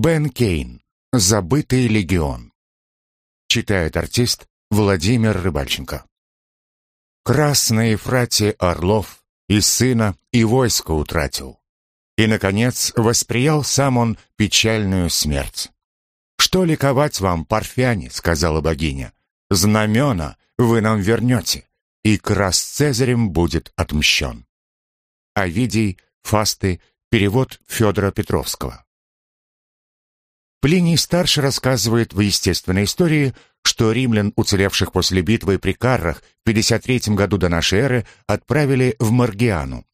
Бен Кейн. Забытый легион. Читает артист Владимир Рыбальченко. Красные фрати Орлов и сына, и войско утратил. И, наконец, восприял сам он печальную смерть. «Что ликовать вам, парфяне?» — сказала богиня. «Знамена вы нам вернете, и крас Цезарем будет отмщен». Овидий, Фасты, перевод Федора Петровского. Плиний старший рассказывает в естественной истории, что римлян, уцелевших после битвы при Каррах в 53 году до нашей эры, отправили в Маргиану.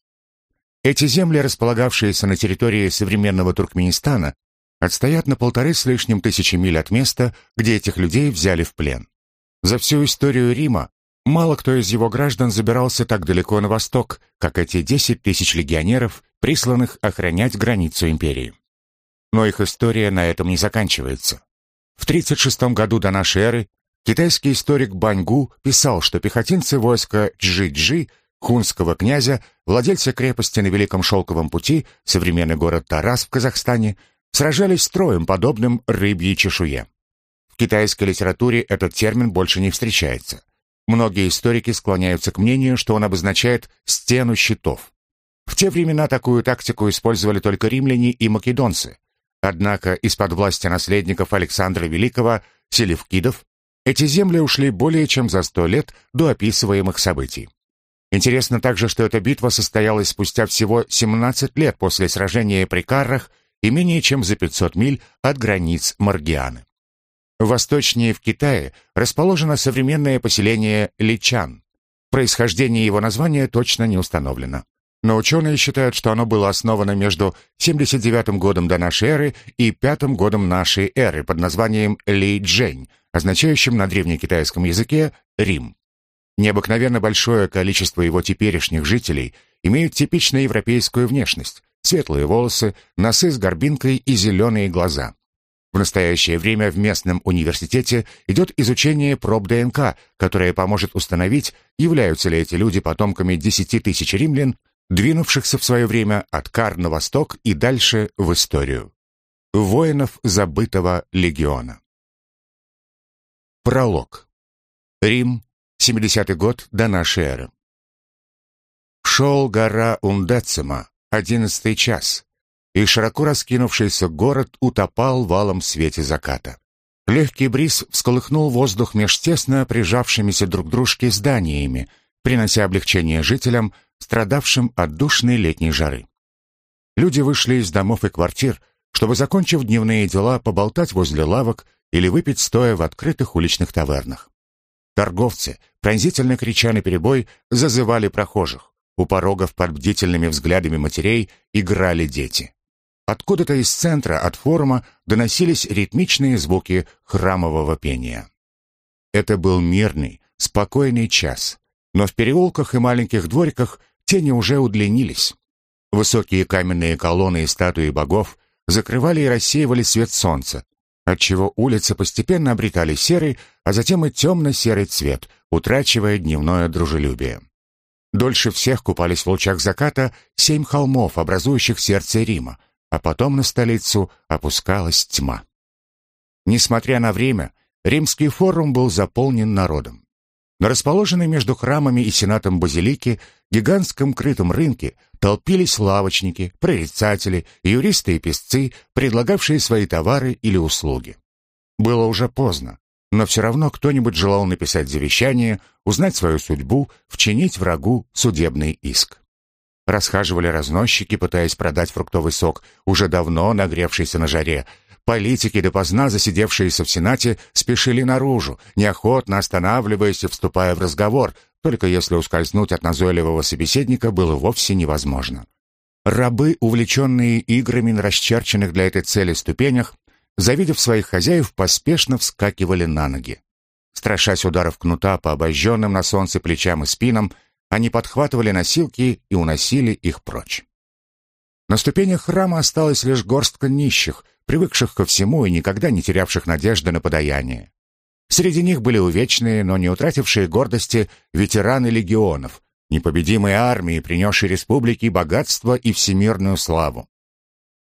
Эти земли, располагавшиеся на территории современного Туркменистана, отстоят на полторы с лишним тысячи миль от места, где этих людей взяли в плен. За всю историю Рима мало кто из его граждан забирался так далеко на восток, как эти 10 тысяч легионеров, присланных охранять границу империи. Но их история на этом не заканчивается. В 36 году до нашей эры китайский историк Баньгу писал, что пехотинцы войска Чжи-Чжи, хунского князя, владельца крепости на Великом Шелковом пути, современный город Тарас в Казахстане, сражались строем, подобным рыбьей чешуе. В китайской литературе этот термин больше не встречается. Многие историки склоняются к мнению, что он обозначает «стену щитов». В те времена такую тактику использовали только римляне и македонцы, Однако из-под власти наследников Александра Великого, селевкидов, эти земли ушли более чем за сто лет до описываемых событий. Интересно также, что эта битва состоялась спустя всего 17 лет после сражения при Каррах и менее чем за 500 миль от границ Маргианы. Восточнее в Китае расположено современное поселение Личан. Происхождение его названия точно не установлено но ученые считают, что оно было основано между 79 годом до нашей эры и 5 годом нашей эры под названием Ли-Джень, означающим на древнекитайском языке «Рим». Необыкновенно большое количество его теперешних жителей имеют типично европейскую внешность, светлые волосы, носы с горбинкой и зеленые глаза. В настоящее время в местном университете идет изучение проб ДНК, которое поможет установить, являются ли эти люди потомками 10 тысяч римлян двинувшихся в свое время от Кар на восток и дальше в историю. Воинов забытого легиона. Пролог. Рим, 70-й год до нашей эры. Шел гора Ундецима, одиннадцатый час, и широко раскинувшийся город утопал валом в свете заката. Легкий бриз всколыхнул воздух меж тесно прижавшимися друг к дружке зданиями, принося облегчение жителям, страдавшим от душной летней жары. Люди вышли из домов и квартир, чтобы, закончив дневные дела, поболтать возле лавок или выпить стоя в открытых уличных тавернах. Торговцы, пронзительно крича на перебой, зазывали прохожих. У порогов под бдительными взглядами матерей играли дети. Откуда-то из центра, от форума, доносились ритмичные звуки храмового пения. Это был мирный, спокойный час, но в переулках и маленьких двориках тени уже удлинились. Высокие каменные колонны и статуи богов закрывали и рассеивали свет солнца, отчего улицы постепенно обретали серый, а затем и темно-серый цвет, утрачивая дневное дружелюбие. Дольше всех купались в лучах заката семь холмов, образующих сердце Рима, а потом на столицу опускалась тьма. Несмотря на время, римский форум был заполнен народом. На расположенной между храмами и сенатом базилики гигантском крытом рынке толпились лавочники, прорицатели, юристы и песцы, предлагавшие свои товары или услуги. Было уже поздно, но все равно кто-нибудь желал написать завещание, узнать свою судьбу, вчинить врагу судебный иск. Расхаживали разносчики, пытаясь продать фруктовый сок, уже давно нагревшийся на жаре, Политики, допоздна засидевшиеся в Сенате, спешили наружу, неохотно останавливаясь и вступая в разговор, только если ускользнуть от назойливого собеседника было вовсе невозможно. Рабы, увлеченные играми на расчерченных для этой цели ступенях, завидев своих хозяев, поспешно вскакивали на ноги. Страшась ударов кнута по обожженным на солнце плечам и спинам, они подхватывали носилки и уносили их прочь. На ступенях храма осталась лишь горстка нищих, привыкших ко всему и никогда не терявших надежды на подаяние. Среди них были увечные, но не утратившие гордости ветераны легионов, непобедимые армии, принесшие республике богатство и всемирную славу.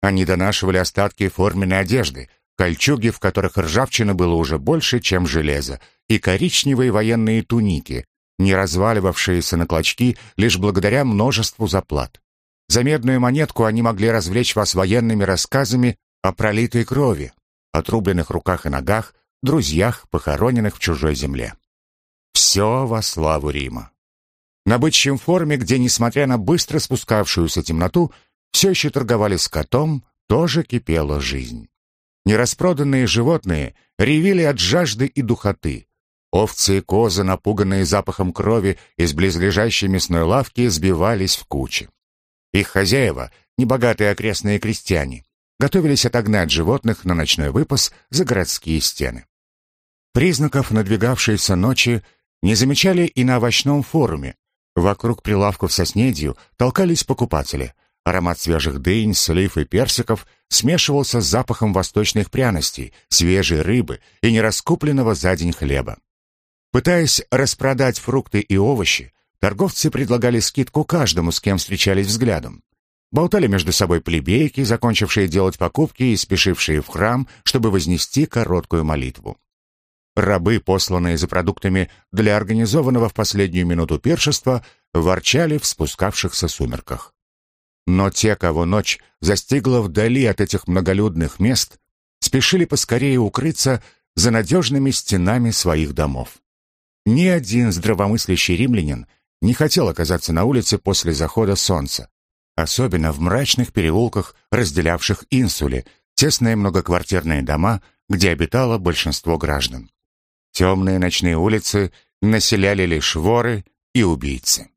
Они донашивали остатки форменной одежды, кольчуги, в которых ржавчина было уже больше, чем железо, и коричневые военные туники, не разваливавшиеся на клочки лишь благодаря множеству заплат. За медную монетку они могли развлечь вас военными рассказами о пролитой крови, отрубленных руках и ногах, друзьях, похороненных в чужой земле. Все во славу Рима. На бычьем форуме, где, несмотря на быстро спускавшуюся темноту, все еще торговали скотом, тоже кипела жизнь. Нераспроданные животные ревели от жажды и духоты. Овцы и козы, напуганные запахом крови из близлежащей мясной лавки, сбивались в кучи. Их хозяева, небогатые окрестные крестьяне, готовились отогнать животных на ночной выпас за городские стены. Признаков надвигавшейся ночи не замечали и на овощном форуме. Вокруг прилавков со снедью толкались покупатели. Аромат свежих дынь, слив и персиков смешивался с запахом восточных пряностей, свежей рыбы и нераскупленного за день хлеба. Пытаясь распродать фрукты и овощи, торговцы предлагали скидку каждому, с кем встречались взглядом. Болтали между собой плебейки, закончившие делать покупки и спешившие в храм, чтобы вознести короткую молитву. Рабы, посланные за продуктами для организованного в последнюю минуту пиршества, ворчали в спускавшихся сумерках. Но те, кого ночь застигла вдали от этих многолюдных мест, спешили поскорее укрыться за надежными стенами своих домов. Ни один здравомыслящий римлянин не хотел оказаться на улице после захода солнца, особенно в мрачных переулках, разделявших инсули, тесные многоквартирные дома, где обитало большинство граждан. Темные ночные улицы населяли лишь воры и убийцы.